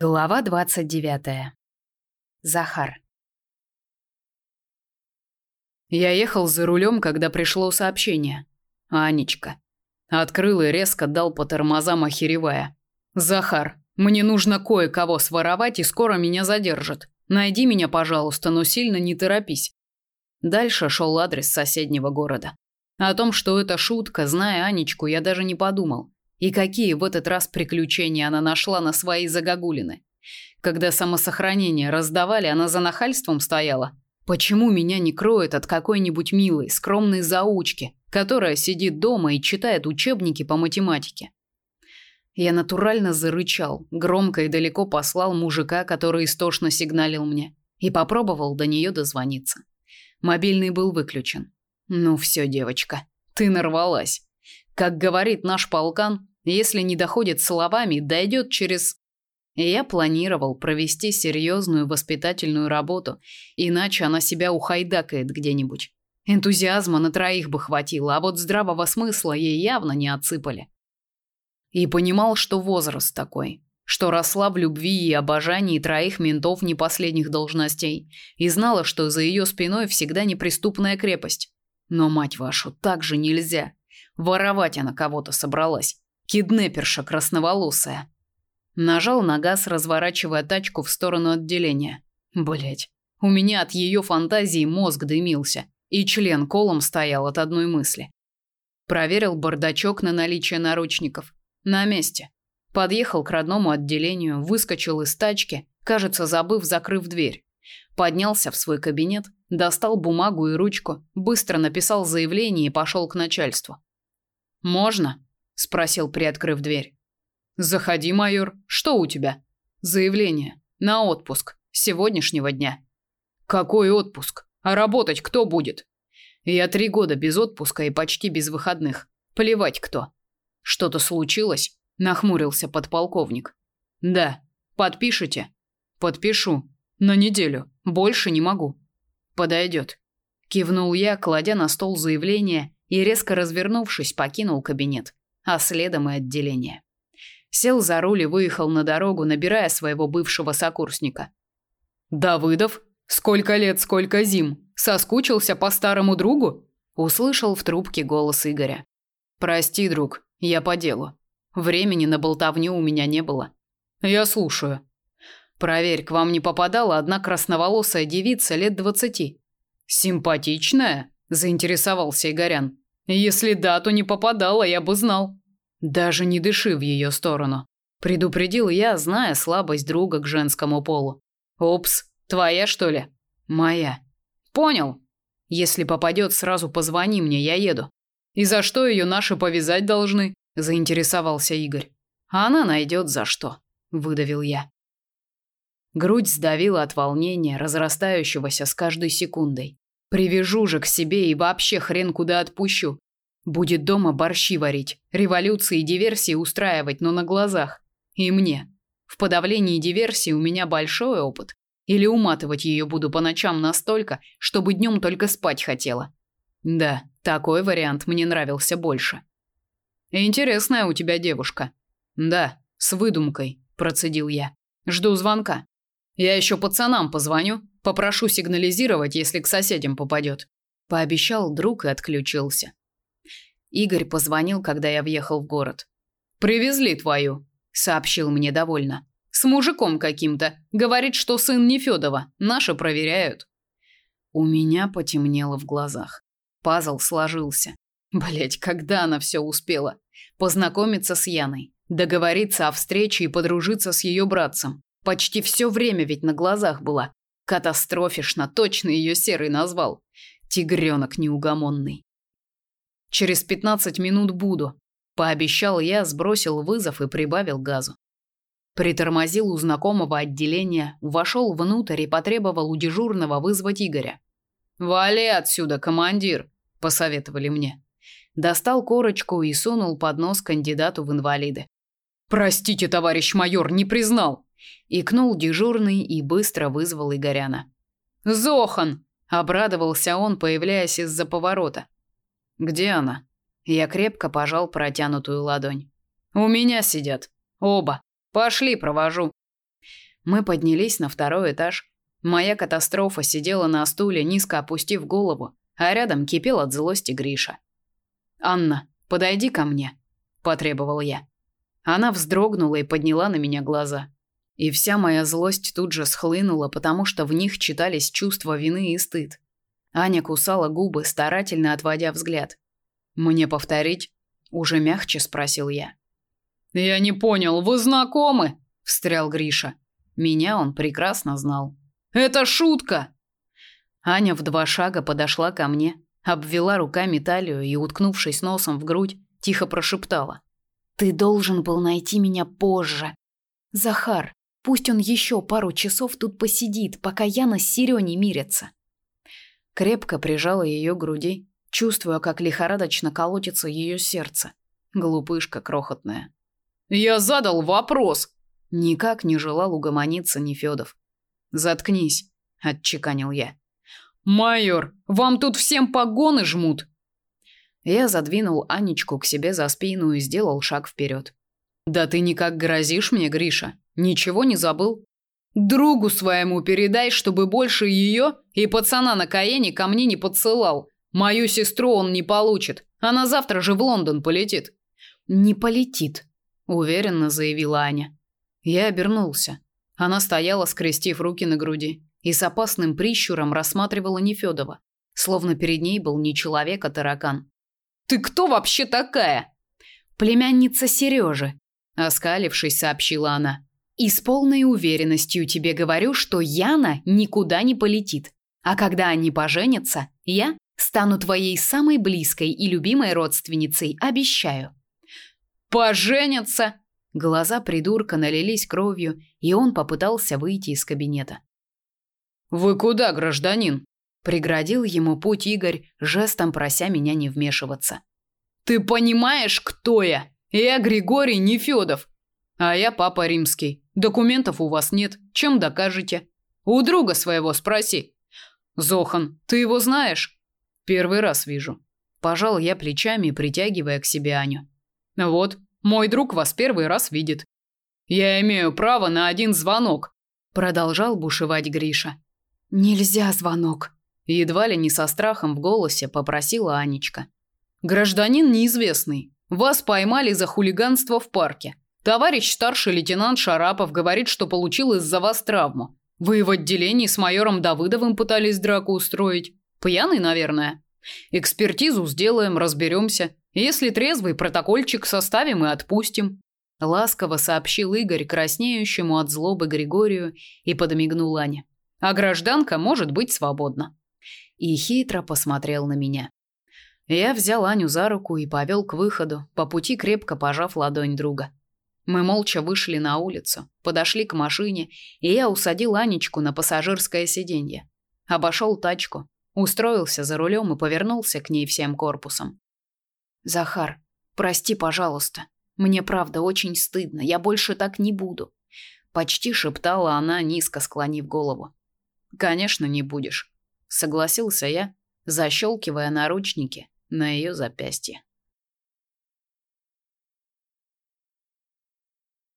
Глава 29. Захар. Я ехал за рулем, когда пришло сообщение. Анечка. Открыл и резко дал по тормозам, охеревая. «Захар, мне нужно кое-кого своровать, и скоро меня задержат. Найди меня, пожалуйста, но сильно не торопись». Дальше шел адрес соседнего города. О том, что это шутка, зная Анечку, я даже не подумал. И какие в этот раз приключения она нашла на свои загогулины. Когда самосохранение раздавали, она за нахальством стояла. Почему меня не кроет от какой-нибудь милой, скромной заучки, которая сидит дома и читает учебники по математике? Я натурально зарычал, громко и далеко послал мужика, который истошно сигналил мне, и попробовал до нее дозвониться. Мобильный был выключен. Ну все, девочка, ты нарвалась. Как говорит наш полкан, если не доходит словами, дойдет через я планировал провести серьезную воспитательную работу, иначе она себя ухайдакает где-нибудь. Энтузиазма на троих бы хватило, а вот здравого смысла ей явно не отсыпали. И понимал, что возраст такой, что росла в любви и обожании троих ментов не последних должностей, и знала, что за ее спиной всегда неприступная крепость. Но мать вашу, так же нельзя. Воровать она кого-то собралась. Киднеперша красноволосая. Нажал на газ, разворачивая тачку в сторону отделения. Блять, у меня от ее фантазии мозг дымился, и член колом стоял от одной мысли. Проверил бардачок на наличие наручников. На месте. Подъехал к родному отделению, выскочил из тачки, кажется, забыв, закрыв дверь. Поднялся в свой кабинет, достал бумагу и ручку, быстро написал заявление и пошел к начальству. «Можно?» спросил, приоткрыв дверь. Заходи, майор. Что у тебя? Заявление на отпуск с сегодняшнего дня. Какой отпуск? А работать кто будет? Я три года без отпуска и почти без выходных. Плевать кто. Что-то случилось? Нахмурился подполковник. Да. Подпишите? Подпишу. На неделю. Больше не могу. Подойдет. Кивнул я, кладя на стол заявление и резко развернувшись, покинул кабинет а следом и отделение. Сел за руль и выехал на дорогу, набирая своего бывшего сокурсника. «Давыдов? Сколько лет, сколько зим? Соскучился по старому другу?» Услышал в трубке голос Игоря. «Прости, друг, я по делу. Времени на болтовню у меня не было». «Я слушаю». «Проверь, к вам не попадала одна красноволосая девица лет двадцати». «Симпатичная?» – заинтересовался Игорян. Если да, то не попадала, я бы знал. Даже не дыши в ее сторону, предупредил я, зная слабость друга к женскому полу. Опс, твоя что ли? Моя. Понял. Если попадет, сразу позвони мне, я еду. И за что ее наши повязать должны? заинтересовался Игорь. А она найдет за что, выдавил я. Грудь сдавила от волнения, разрастающегося с каждой секундой. Привяжу же к себе и вообще хрен куда отпущу. Будет дома борщи варить, революции и диверсии устраивать, но на глазах. И мне. В подавлении диверсии у меня большой опыт. Или уматывать ее буду по ночам настолько, чтобы днем только спать хотела. Да, такой вариант мне нравился больше. Интересная у тебя девушка. Да, с выдумкой, процедил я. Жду звонка. Я еще пацанам позвоню, Попрошу сигнализировать, если к соседям попадет. Пообещал друг и отключился. Игорь позвонил, когда я въехал в город. Привезли твою, сообщил мне довольно. С мужиком каким-то. Говорит, что сын не Федова. Наши проверяют. У меня потемнело в глазах. Пазл сложился. Блять, когда она все успела? Познакомиться с Яной, договориться о встрече и подружиться с ее братцем. Почти все время ведь на глазах была. Катастрофично, точно ее серый назвал. Тигренок неугомонный. Через пятнадцать минут буду, пообещал я, сбросил вызов и прибавил газу. Притормозил у знакомого отделения, вошел внутрь и потребовал у дежурного вызвать Игоря. "Вали отсюда, командир", посоветовали мне. Достал корочку и сунул под нос кандидату в инвалиды. "Простите, товарищ майор, не признал", Икнул дежурный и быстро вызвал Игоряна. «Зохан!» – обрадовался он, появляясь из-за поворота. «Где она?» Я крепко пожал протянутую ладонь. «У меня сидят. Оба. Пошли, провожу». Мы поднялись на второй этаж. Моя катастрофа сидела на стуле, низко опустив голову, а рядом кипел от злости Гриша. «Анна, подойди ко мне», – потребовал я. Она вздрогнула и подняла на меня глаза. И вся моя злость тут же схлынула, потому что в них читались чувства вины и стыд. Аня кусала губы, старательно отводя взгляд. «Мне повторить?» – уже мягче спросил я. «Я не понял, вы знакомы?» – встрял Гриша. Меня он прекрасно знал. «Это шутка!» Аня в два шага подошла ко мне, обвела руками талию и, уткнувшись носом в грудь, тихо прошептала. «Ты должен был найти меня позже. Захар, пусть он еще пару часов тут посидит, пока Яна с Серёней мирятся». Крепко прижала ее к груди, чувствуя, как лихорадочно колотится ее сердце. Глупышка крохотная. «Я задал вопрос!» Никак не желал угомониться Нефёдов. «Заткнись», — отчеканил я. «Майор, вам тут всем погоны жмут!» Я задвинул Анечку к себе за спину и сделал шаг вперед. «Да ты никак грозишь мне, Гриша? Ничего не забыл?» «Другу своему передай, чтобы больше ее и пацана на Каене ко мне не подсылал. Мою сестру он не получит. Она завтра же в Лондон полетит». «Не полетит», – уверенно заявила Аня. Я обернулся. Она стояла, скрестив руки на груди и с опасным прищуром рассматривала Нефёдова, словно перед ней был не человек, а таракан. «Ты кто вообще такая?» «Племянница Сережи», — оскалившись, сообщила она. «И с полной уверенностью тебе говорю, что Яна никуда не полетит. А когда они поженятся, я стану твоей самой близкой и любимой родственницей, обещаю». «Поженятся?» Глаза придурка налились кровью, и он попытался выйти из кабинета. Вы куда, гражданин? преградил ему путь Игорь, жестом прося меня не вмешиваться. Ты понимаешь, кто я? Я Григорий Нефёдов. А я папа римский. Документов у вас нет. Чем докажете? У друга своего спроси. Зохан, ты его знаешь? Первый раз вижу. Пожал я плечами, притягивая к себе Аню. Вот, мой друг вас первый раз видит. Я имею право на один звонок, продолжал бушевать Гриша. Нельзя звонок, едва ли не со страхом в голосе попросила Анечка. Гражданин неизвестный. Вас поймали за хулиганство в парке. Товарищ старший лейтенант Шарапов говорит, что получил из-за вас травму. Вы в отделении с майором Давыдовым пытались драку устроить. Пьяный, наверное. Экспертизу сделаем, разберемся. Если трезвый, протокольчик составим и отпустим. Ласково сообщил Игорь краснеющему от злобы Григорию и подмигнул Ане а гражданка может быть свободна. И хитро посмотрел на меня. Я взял Аню за руку и повел к выходу, по пути крепко пожав ладонь друга. Мы молча вышли на улицу, подошли к машине, и я усадил Анечку на пассажирское сиденье. Обошел тачку, устроился за рулем и повернулся к ней всем корпусом. Захар, прости, пожалуйста. Мне правда очень стыдно. Я больше так не буду, почти шептала она, низко склонив голову. Конечно, не будешь, согласился я, защелкивая наручники на ее запястье.